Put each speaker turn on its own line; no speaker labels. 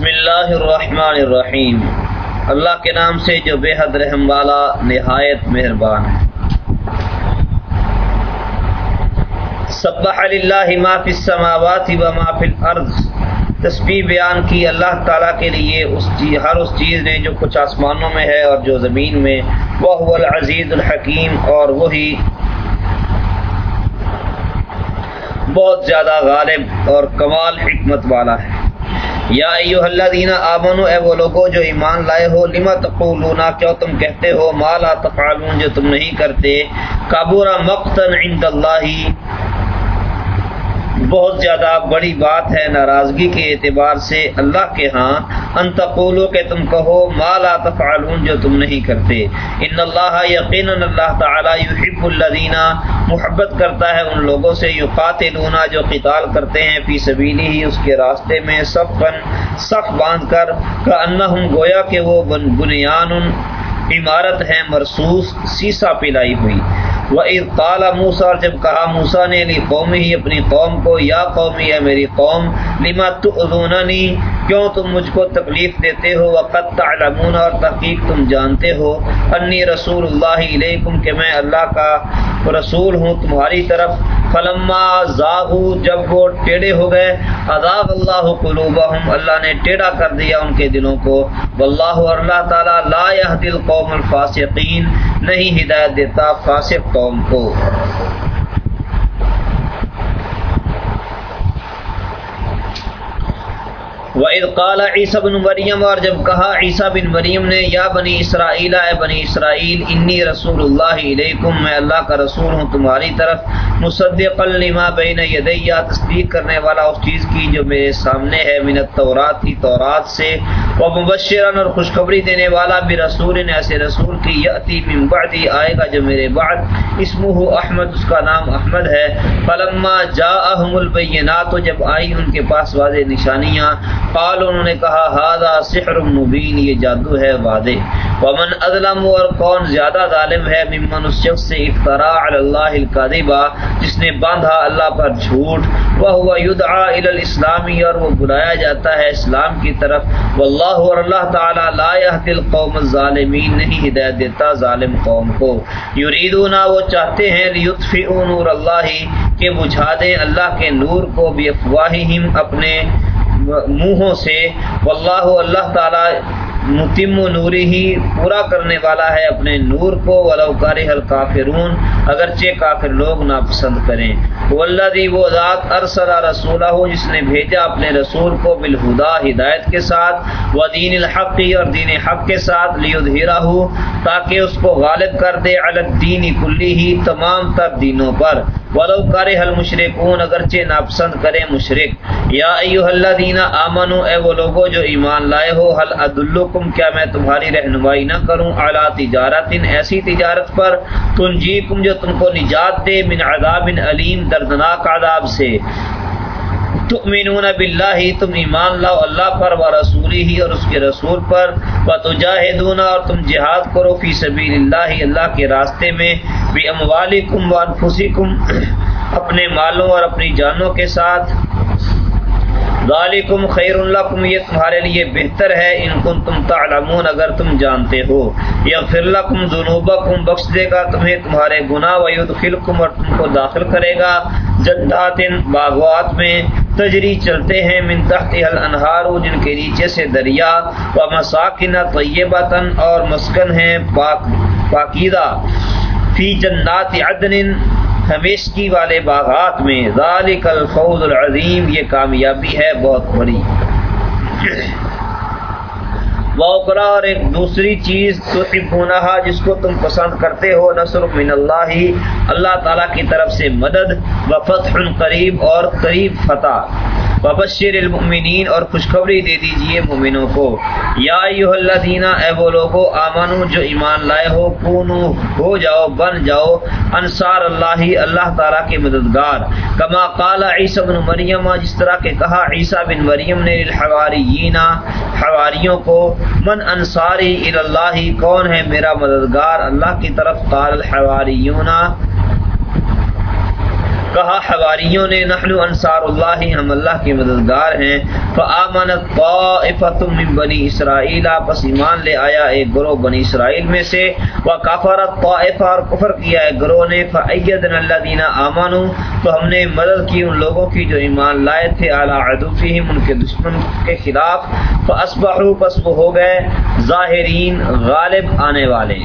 بسم اللہ الرحمن الرحیم۔ اللہ کے نام سے جو بے حد رحم والا نہایت مہربان ہے۔ سبح للہ ما فی السماوات و ما فی الارض۔ تسبیح بیان کی اللہ تعالیٰ کے لیے اس چیز ہر اس چیز نے جو کچھ آسمانوں میں ہے اور جو زمین میں، وہ العزیز الحکیم اور وہی بہت زیادہ غالب اور کمال حکمت والا ہے۔ یا ایوہ الذین آمنو، اے وہ لوگوں جو ایمان لائے ہو لما تقولون کیوں تم کہتے ہو ما لا تفعلون، جو تم نہیں کرتے کابورا مقتن عند اللہ بہت زیادہ بڑی بات ہے ناراضگی کے اعتبار سے اللہ کے ہاں ان تقولو کہ تم کہو، ما لا تفعلون جو تم نہیں کرتے۔ ان اللہ یقینا اللہ تعالی یحب الذین محبت کرتا ہے ان لوگوں سے، یقاتلون جو قتال کرتے ہیں فی سبیلی ہی، اس کے راستے میں صفن صف باندھ کر، کانہم گویا کہ وہ بنیان عمارت ہے، مرصوص سیسا پلائی ہوئی۔ وہ کالا موسا اور جب کہا موسا نے، لی قوم ہی اپنی قوم کو، یا قومی ہے میری قوم، لما تؤذوننی؟ کیوں تم مجھ کو تکلیف دیتے ہو؟ وقت تعلمون، اور تحقیق تم جانتے ہو۔ انی رسول اللہ علیکم، کہ میں اللہ کا رسول ہوں تمہاری طرف۔ فلما زاہو جب وہ ٹیڑے ہو گئے، عذاب اللہ قلوبہم، اللہ نے ٹیڑا کر دیا ان کے دلوں کو۔ واللہ، اور اللہ تعالی لا یہدی القوم الفاسقین، نہیں ہدایت دیتا فاسق قوم کو۔ قال عیسیٰ بن مریم، اور جب کہا عیسیٰ بن مریم نے، یا بنی اسرائیل، اے بنی اسرائیل، انی رسول اللہ علیکم، میں اللہ کا رسول ہوں، تمہاری طرف مصدق لما بین یدیہ تصدیق کرنے والا اس چیز کی جو میرے سامنے ہے، من التورات تورات سے و مبشرا اور خوشخبری دینے والا بھی رسول ایسے رسول کی یاتی من بعدی، آئے گا جو میرے بعد۔ اسمہ احمد، اس کا نام احمد ہے۔ فلما جاءہم البینات، جب آئی ان کے پاس واضح نشانیاں قال انہوں نے کہا ہاذا سحر مبین، یہ جادو ہے وعدے ومن اظلم، اور کون زیادہ ظالم ہے؟ ممن اس شخص سے افترا علی اللہ الکاذبہ۔ جس نے باندھا اللہ پر جھوٹ۔ وہ یدعا الی الاسلامی، اور وہ بلایا جاتا ہے اسلام کی طرف۔ واللہ اور اللہ تعالی لا یهدی القوم الظالمین نہیں ہدایت دیتا ظالم قوم کو۔ یریدون، وہ چاہتے ہیں لیطفئوا نور اللہ، کہ بجھا دیں اللہ کے نور کو بافواہہم اپنے منہوں سے۔ واللہ، اللہ تعالی متم نوری ہی پورا کرنے والا ہے اپنے نور کو، ولو کارہ الکافرون، اگرچہ کافر لوگ ناپسند کریں۔ والذی وہ ذات، ارسل رسولہ جس نے بھیجا اپنے رسول کو بالہدا، ہدایت کے ساتھ و دین الحق، اور دین حق کے ساتھ لیدھیرہ تاکہ اس کو غالب کر دے علی الدین کلی ہی تمام تر دینوں پر۔ ولو کرے حل مشرقون اگرچہ ناپسند کرے مشرق یا ایوہ اللہ دینا آمنو، اے وہ لوگو جو ایمان لائے ہو حل ادلکم، کیا میں تمہاری رہنمائی نہ کروں؟ اعلیٰ تجارت ان ایسی تجارت پر تنجیکم جو تم کو نجات دے، من عذاب علیم، دردناک عذاب سے۔ تؤمنون باللہ، تم ایمان لاؤ اللہ پر و رسولی ہی اور اس کے رسول پر۔ و تجاہدون اور تم جہاد کرو فی سبیل اللہ اللہ کے راستے میں۔ بھی اموالکم و انفسکم اپنے مالوں اور اپنی جانوں کے ساتھ۔ ذالکم خیر لکم، یہ تمہارے لیے بہتر ہے۔ ان کن تم تعلمون، اگر تم جانتے ہو۔ یغفر لکم ذنوبکم، بخش دے گا تمہیں تمہارے گناہ۔ و یدخلکم اور تم کو داخل کرے گا جنات باغوات میں۔ تجری چلتے ہیں من تحت الانہار، جن کے نیچے سے دریا، و مساکنہ طیبتن اور مسکن ہیں پاک پاکیدہ فی جنات عدن، ہمیشگی والے باغات میں۔ ذالک الفوز العظیم، یہ کامیابی ہے بہت بڑی۔ وقرا اور ایک دوسری چیز تو جس کو تم پسند کرتے ہو، نصر من اللہ اللہ تعالیٰ کی طرف سے مدد، و فتح قریب اور قریب فتح۔ وبشر المؤمنین اور خوشخبری دے دیجیے مومنوں کو۔ یا ایوہ الذین، اے وہ لوگو، آمنو، جو ایمان لائے ہو، کونو، ہو جاؤ، بن جاؤ، انصار اللہ اللہ تعالیٰ کے مددگار۔ کما قال عیسی بن مریم، جس طرح کہ کہا عیسی بن مریم نے للحواریین، حواریوں کو، من انصاری اللہ، کون ہے میرا مددگار؟ اللہ کی طرف قال الحواریون۔ کہا، حواریوں نے، نحن انصار اللہ، ہم اللہ کے مددگار ہیں۔ فآمنت طائفت من بنی اسرائیل پس ایمان لے آیا ایک گروہ بنی اسرائیل میں سے۔ وکفرت طائفہ اور کفر کیا ایک گروہ نے۔ فأیدنا الذین آمنوا۔ تو ہم نے مدد کی ان لوگوں کی جو ایمان لائے تھے۔ اعلی عدوفہم ان کے دشمن کے خلاف۔ فاصبحوا پس وہ ہو گئے۔ ظاہرین، غالب آنے والے۔